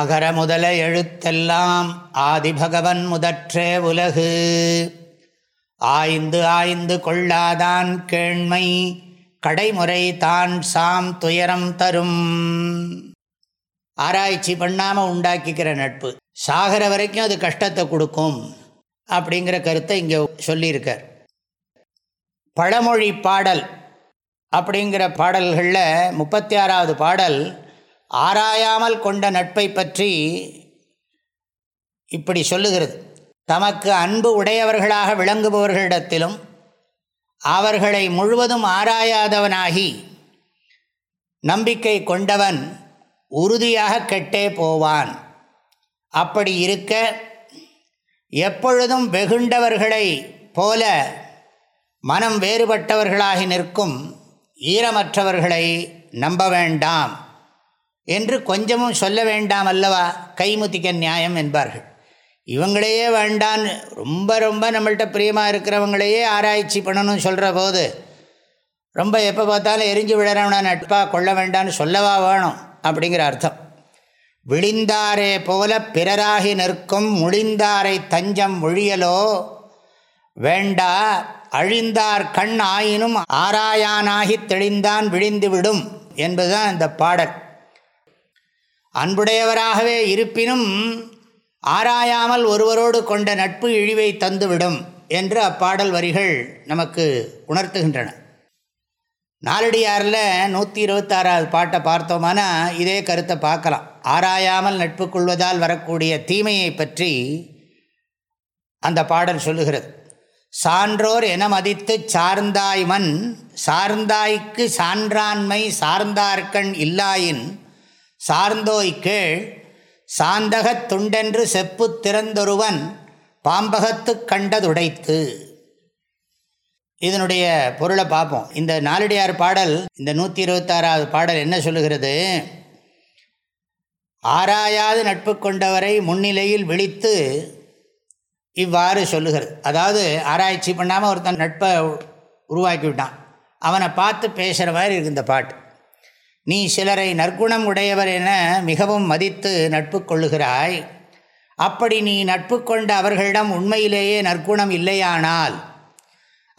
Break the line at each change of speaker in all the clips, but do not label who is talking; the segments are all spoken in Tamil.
அகர முதல எழுத்தெல்லாம் ஆதிபகவன் முதற்றே உலகு ஆய்ந்து ஆய்ந்து கொள்ளாதான் கேண்மை கடைமுறை தான் சாம் துயரம் தரும் ஆராய்ச்சி பண்ணாமல் உண்டாக்கிக்கிற நட்பு சாகிற வரைக்கும் அது கஷ்டத்தை கொடுக்கும் அப்படிங்கிற கருத்தை இங்கே சொல்லியிருக்கார் பழமொழி பாடல் அப்படிங்கிற பாடல்களில் முப்பத்தி ஆறாவது பாடல் ஆராயாமல் கொண்ட நட்பை பற்றி இப்படி சொல்லுகிறது தமக்கு அன்பு உடையவர்களாக விளங்குபவர்களிடத்திலும் அவர்களை முழுவதும் ஆராயாதவனாகி நம்பிக்கை கொண்டவன் உறுதியாக கெட்டே போவான் அப்படி இருக்க எப்பொழுதும் வெகுண்டவர்களை போல மனம் வேறுபட்டவர்களாகி நிற்கும் ஈரமற்றவர்களை நம்ப வேண்டாம் என்று கொஞ்சமும் சொல்ல வேண்டாம் அல்லவா கைமுத்திக்க நியாயம் என்பார்கள் இவங்களையே வேண்டான் ரொம்ப ரொம்ப நம்மள்கிட்ட பிரியமாக இருக்கிறவங்களையே ஆராய்ச்சி பண்ணணும்னு சொல்கிற போது ரொம்ப எப்போ பார்த்தாலும் எரிஞ்சு விழறவனா நட்பாக கொள்ள வேண்டான்னு சொல்லவா வேணும் அப்படிங்கிற அர்த்தம் விழிந்தாரே போல பிறராகி நிற்கும் முழிந்தாரை தஞ்சம் ஒழியலோ வேண்டா அழிந்தார் கண் ஆயினும் ஆராயானாகி தெளிந்தான் விழிந்து விடும் என்பதுதான் இந்த பாடல் அன்புடையவராகவே இருப்பினும் ஆராயாமல் ஒருவரோடு கொண்ட நட்பு இழிவை தந்துவிடும் என்று அப்பாடல் வரிகள் நமக்கு உணர்த்துகின்றன நாளடியாரில் நூற்றி இருபத்தாறாவது பாட்டை பார்த்தோமானா இதே கருத்தை பார்க்கலாம் ஆராயாமல் நட்பு கொள்வதால் வரக்கூடிய தீமையை பற்றி அந்த பாடல் சொல்லுகிறது சான்றோர் என மதித்து மண் சார்ந்தாய்க்கு சான்றாண்மை சார்ந்தார்கண் இல்லாயின் சார்ந்தோய் கேள் சாந்தகத் துண்டென்று செப்பு திறந்தொருவன் பாம்பகத்து கண்டதுடைத்து இதனுடைய பொருளை பார்ப்போம் இந்த நாலடியார் பாடல் இந்த நூற்றி இருபத்தாறாவது பாடல் என்ன சொல்லுகிறது ஆராயாது நட்பு கொண்டவரை முன்னிலையில் விழித்து இவ்வாறு சொல்லுகிறது அதாவது ஆராய்ச்சி பண்ணாமல் ஒருத்தன் நட்பை உருவாக்கி விட்டான் அவனை பார்த்து பேசுகிற மாதிரி இருக்கு இந்த பாட்டு நீ சிலரை நற்குணம் உடையவர் என மிகவும் மதித்து நட்பு கொள்ளுகிறாய் அப்படி நீ நட்பு கொண்ட அவர்களிடம் உண்மையிலேயே நற்குணம் இல்லையானால்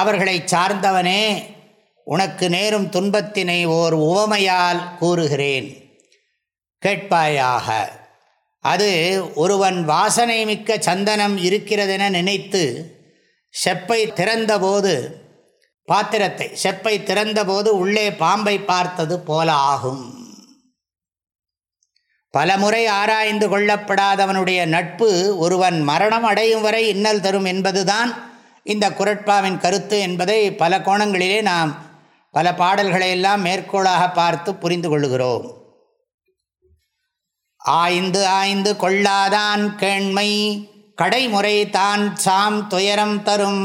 அவர்களை சார்ந்தவனே உனக்கு நேரும் துன்பத்தினை ஓர் உவமையால் கூறுகிறேன் கேட்பாயாக அது ஒருவன் வாசனை மிக்க சந்தனம் இருக்கிறதென நினைத்து செப்பை திறந்தபோது பாத்திரத்தை செப்பை திறந்தபோது உள்ளே பாம்பை பார்த்தது போல ஆகும் பலமுறை ஆராய்ந்து கொள்ளப்படாதவனுடைய நட்பு ஒருவன் மரணம் அடையும் வரை இன்னல் தரும் என்பதுதான் இந்த குரட்பாவின் கருத்து என்பதை பல கோணங்களிலே நாம் பல பாடல்களையெல்லாம் மேற்கோளாக பார்த்து புரிந்து கொள்கிறோம் ஆய்ந்து ஆய்ந்து கொள்ளாதான் கேண்மை கடைமுறை தான் சாம் துயரம் தரும்